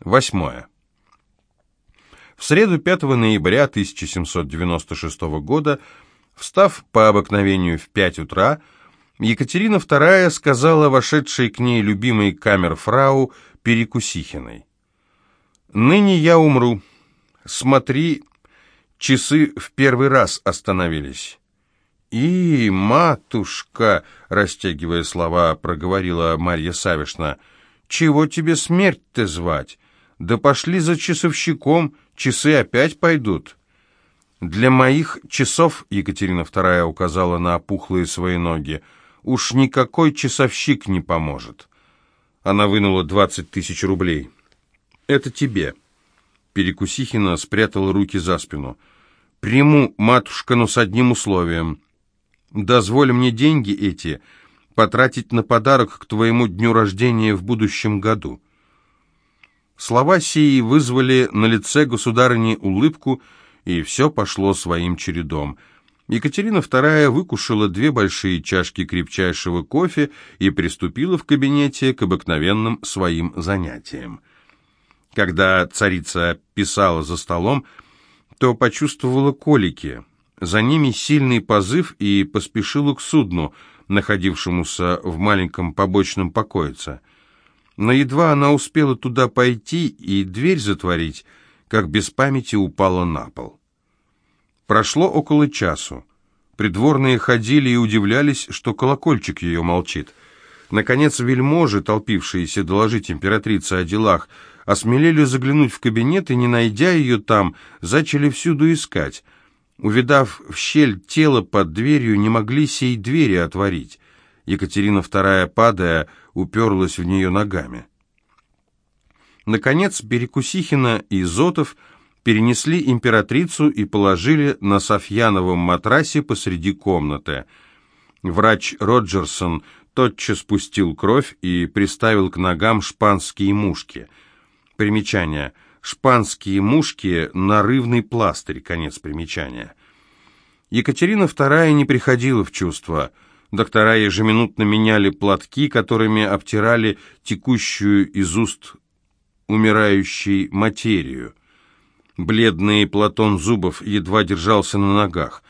Восьмое. В среду 5 ноября 1796 года, встав по обыкновению в 5 утра, Екатерина II сказала вошедшей к ней любимой камерфрау Перекусихиной. «Ныне я умру. Смотри, часы в первый раз остановились». «И, матушка!» — растягивая слова, проговорила Марья Савишна. «Чего тебе смерть-то звать? Да пошли за часовщиком, часы опять пойдут». «Для моих часов», — Екатерина II указала на опухлые свои ноги, — «уж никакой часовщик не поможет». Она вынула двадцать тысяч рублей. «Это тебе». Перекусихина спрятала руки за спину. «Приму, матушка, но с одним условием». Дозволь мне деньги эти потратить на подарок к твоему дню рождения в будущем году». Слова сии вызвали на лице государыни улыбку, и все пошло своим чередом. Екатерина II выкушала две большие чашки крепчайшего кофе и приступила в кабинете к обыкновенным своим занятиям. Когда царица писала за столом, то почувствовала колики – за ними сильный позыв и поспешила к судну, находившемуся в маленьком побочном покоице. Но едва она успела туда пойти и дверь затворить, как без памяти упала на пол. Прошло около часу. Придворные ходили и удивлялись, что колокольчик ее молчит. Наконец вельможи, толпившиеся доложить императрице о делах, осмелели заглянуть в кабинет и, не найдя ее там, зачали всюду искать — Увидав в щель тело под дверью, не могли сей двери отворить. Екатерина II, падая, уперлась в нее ногами. Наконец, Перекусихина и Зотов перенесли императрицу и положили на Софьяновом матрасе посреди комнаты. Врач Роджерсон тотчас спустил кровь и приставил к ногам шпанские мушки. Примечание – шпанские мушки, нарывный пластырь, конец примечания. Екатерина II не приходила в чувство. Доктора ежеминутно меняли платки, которыми обтирали текущую из уст умирающей материю. Бледный Платон Зубов едва держался на ногах.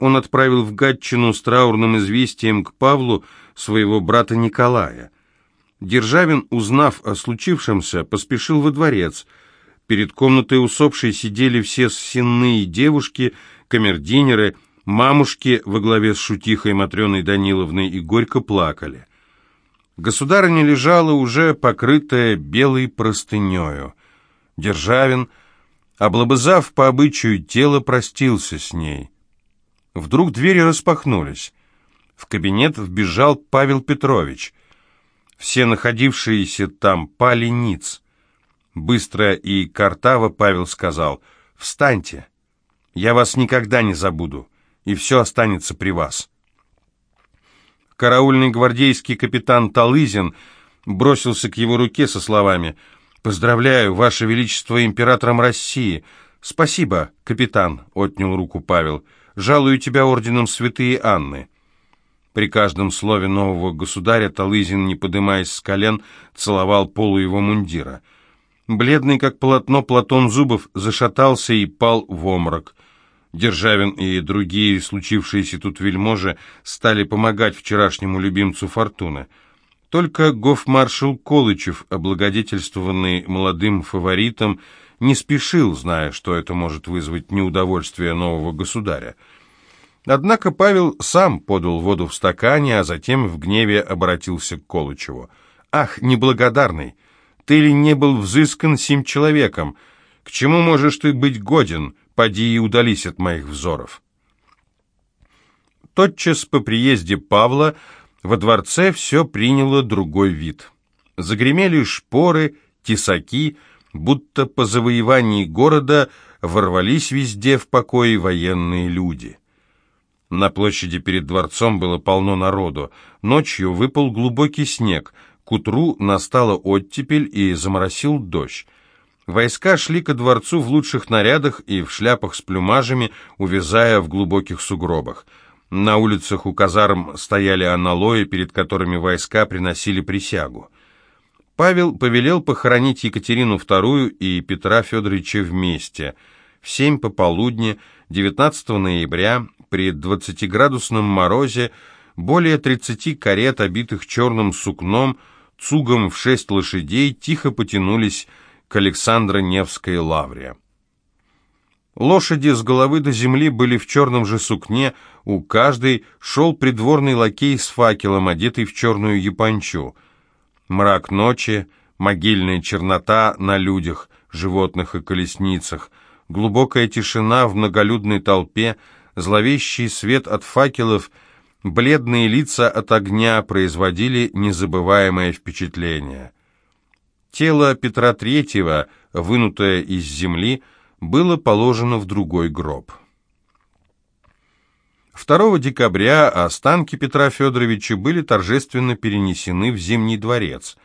Он отправил в Гатчину с траурным известием к Павлу своего брата Николая. Державин, узнав о случившемся, поспешил во дворец – Перед комнатой усопшей сидели все сенные девушки, камердинеры, мамушки во главе с шутихой Матрёной Даниловной и горько плакали. Государыня лежала уже покрытая белой простынёю. Державин, облобызав по обычаю тело, простился с ней. Вдруг двери распахнулись. В кабинет вбежал Павел Петрович. Все находившиеся там пали ниц. Быстро и картаво Павел сказал, «Встаньте, я вас никогда не забуду, и все останется при вас». Караульный гвардейский капитан Талызин бросился к его руке со словами «Поздравляю, Ваше Величество, императором России!» «Спасибо, капитан», — отнял руку Павел. «Жалую тебя орденом святые Анны». При каждом слове нового государя Талызин, не подымаясь с колен, целовал полу его мундира — Бледный, как полотно, Платон Зубов зашатался и пал в омрак. Державин и другие случившиеся тут вельможи стали помогать вчерашнему любимцу Фортуны. Только гофмаршал Колычев, облагодетельствованный молодым фаворитом, не спешил, зная, что это может вызвать неудовольствие нового государя. Однако Павел сам подал воду в стакане, а затем в гневе обратился к Колычеву. «Ах, неблагодарный! Ты ли не был взыскан сим человеком? К чему можешь ты быть годен? Поди и удались от моих взоров». Тотчас по приезде Павла во дворце все приняло другой вид. Загремели шпоры, тесаки, будто по завоевании города ворвались везде в покое военные люди. На площади перед дворцом было полно народу. Ночью выпал глубокий снег, к утру настала оттепель и заморосил дождь. Войска шли ко дворцу в лучших нарядах и в шляпах с плюмажами, увязая в глубоких сугробах. На улицах у казарм стояли аналои, перед которыми войска приносили присягу. Павел повелел похоронить Екатерину II и Петра Федоровича вместе. В семь пополудни 19 ноября при 20-градусном морозе более 30 карет, обитых черным сукном, цугом в шесть лошадей, тихо потянулись к Александро-Невской лавре. Лошади с головы до земли были в черном же сукне, у каждой шел придворный лакей с факелом, одетый в черную япончу. Мрак ночи, могильная чернота на людях, животных и колесницах, глубокая тишина в многолюдной толпе, зловещий свет от факелов, бледные лица от огня производили незабываемое впечатление. Тело Петра Третьего, вынутое из земли, было положено в другой гроб. 2 декабря останки Петра Федоровича были торжественно перенесены в Зимний дворец.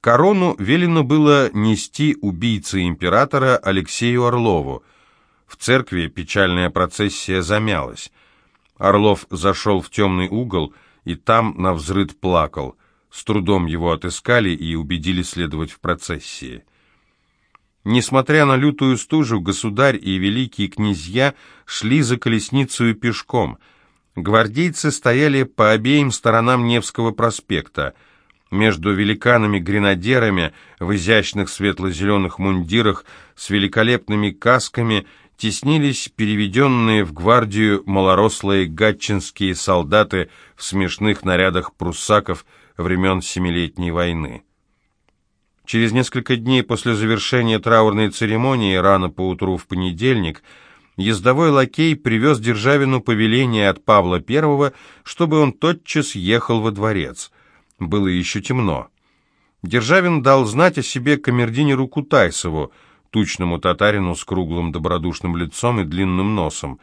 Корону велено было нести убийце императора Алексею Орлову. В церкви печальная процессия замялась. Орлов зашел в темный угол и там навзрыд плакал. С трудом его отыскали и убедили следовать в процессии. Несмотря на лютую стужу, государь и великие князья шли за колесницей пешком. Гвардейцы стояли по обеим сторонам Невского проспекта. Между великанами-гренадерами в изящных светло-зеленых мундирах с великолепными касками теснились переведенные в гвардию малорослые гатчинские солдаты в смешных нарядах пруссаков времен Семилетней войны. Через несколько дней после завершения траурной церемонии, рано поутру в понедельник, ездовой лакей привез Державину повеление от Павла I, чтобы он тотчас ехал во дворец. Было еще темно. Державин дал знать о себе камердинеру Кутайсову, тучному татарину с круглым добродушным лицом и длинным носом.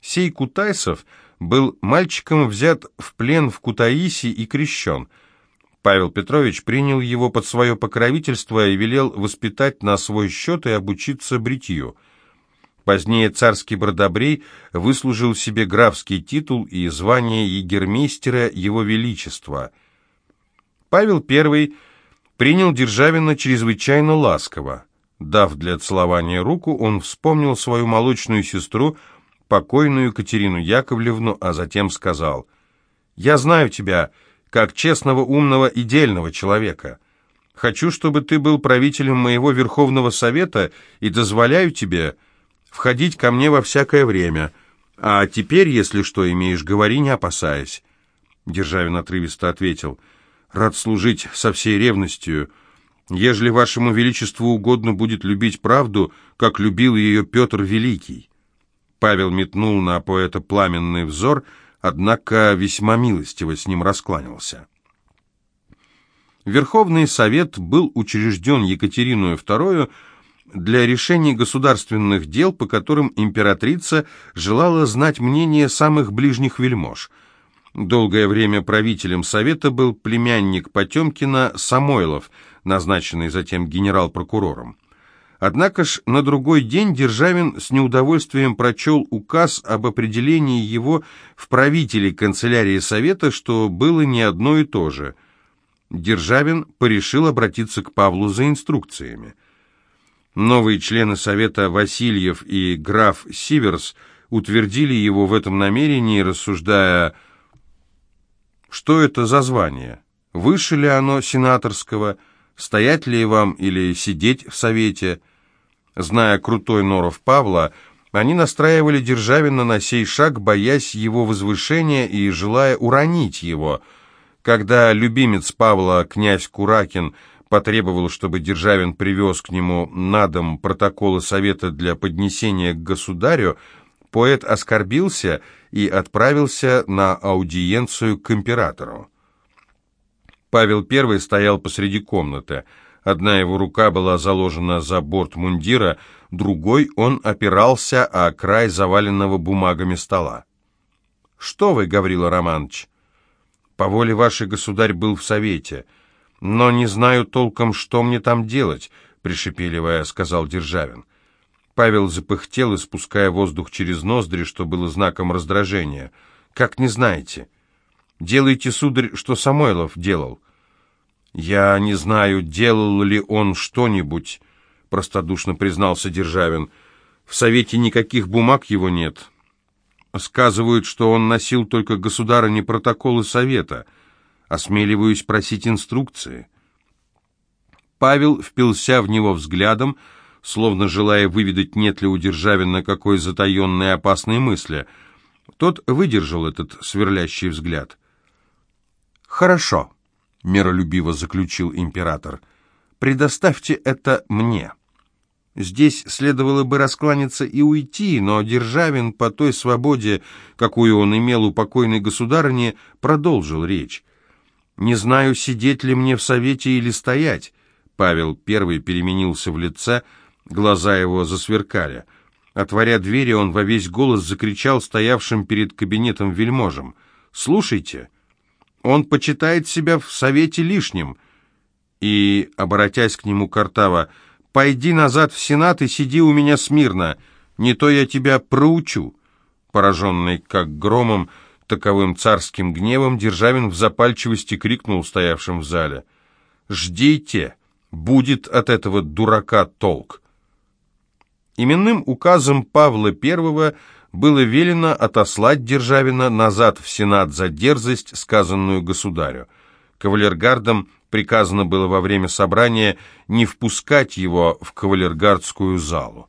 Сей Кутайсов был мальчиком взят в плен в Кутаиси и крещен – Павел Петрович принял его под свое покровительство и велел воспитать на свой счет и обучиться бритью. Позднее царский бродобрей выслужил себе графский титул и звание егермейстера его величества. Павел I принял Державина чрезвычайно ласково. Дав для целования руку, он вспомнил свою молочную сестру, покойную Катерину Яковлевну, а затем сказал, «Я знаю тебя, — как честного, умного и дельного человека. Хочу, чтобы ты был правителем моего Верховного Совета и дозволяю тебе входить ко мне во всякое время. А теперь, если что имеешь, говори, не опасаясь». Державин отрывисто ответил, «Рад служить со всей ревностью. Ежели вашему величеству угодно будет любить правду, как любил ее Петр Великий». Павел метнул на поэта пламенный взор — однако весьма милостиво с ним раскланялся. Верховный Совет был учрежден Екатериной II для решения государственных дел, по которым императрица желала знать мнение самых ближних вельмож. Долгое время правителем Совета был племянник Потемкина Самойлов, назначенный затем генерал-прокурором. Однако ж на другой день Державин с неудовольствием прочел указ об определении его в правителей канцелярии Совета, что было не одно и то же. Державин порешил обратиться к Павлу за инструкциями. Новые члены Совета Васильев и граф Сиверс утвердили его в этом намерении, рассуждая, что это за звание, выше ли оно сенаторского, стоять ли вам или сидеть в Совете – Зная крутой норов Павла, они настраивали Державина на сей шаг, боясь его возвышения и желая уронить его. Когда любимец Павла, князь Куракин, потребовал, чтобы Державин привез к нему на дом протоколы совета для поднесения к государю, поэт оскорбился и отправился на аудиенцию к императору. Павел I стоял посреди комнаты – Одна его рука была заложена за борт мундира, другой он опирался о край заваленного бумагами стола. «Что вы, Гаврила Романович?» «По воле вашей государь был в совете, но не знаю толком, что мне там делать», — пришепеливая, сказал Державин. Павел запыхтел, испуская воздух через ноздри, что было знаком раздражения. «Как не знаете? Делайте, сударь, что Самойлов делал». «Я не знаю, делал ли он что-нибудь», — простодушно признался Державин. «В Совете никаких бумаг его нет. Сказывают, что он носил только государыне протоколы Совета. Осмеливаюсь просить инструкции». Павел впился в него взглядом, словно желая выведать, нет ли у Державина какой затаенной опасной мысли. Тот выдержал этот сверлящий взгляд. «Хорошо», — миролюбиво заключил император, — «предоставьте это мне». Здесь следовало бы раскланяться и уйти, но Державин по той свободе, какую он имел у покойной государыни, продолжил речь. «Не знаю, сидеть ли мне в совете или стоять». Павел первый переменился в лице, глаза его засверкали. Отворя двери, он во весь голос закричал стоявшим перед кабинетом вельможам. «Слушайте, он почитает себя в совете лишним». И, обратясь к нему Картава, «Пойди назад в Сенат и сиди у меня смирно, не то я тебя проучу». Пораженный как громом, таковым царским гневом, Державин в запальчивости крикнул стоявшим в зале. «Ждите!» будет от этого дурака толк. Именным указом Павла I было велено отослать Державина назад в Сенат за дерзость, сказанную государю. Кавалергардам приказано было во время собрания не впускать его в кавалергардскую залу.